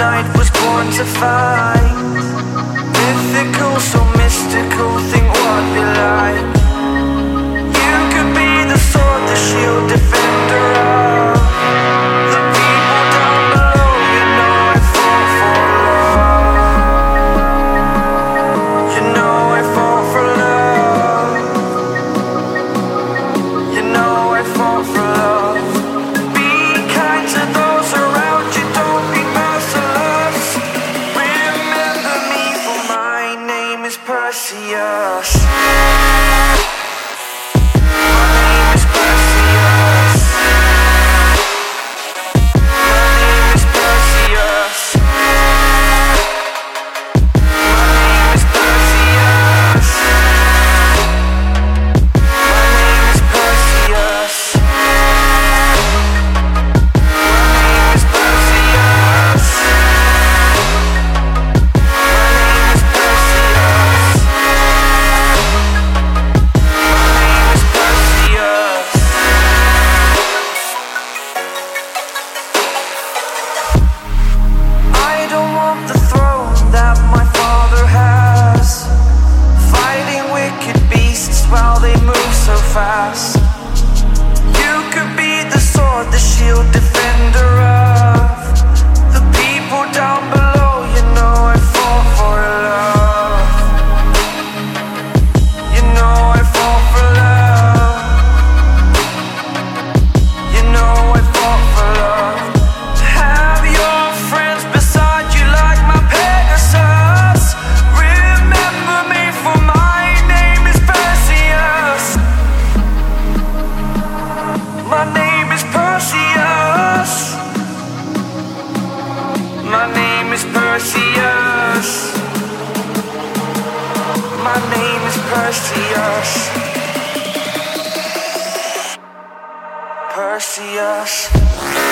night was born to fight. I see us. Perseus. My name is Perseus. Perseus.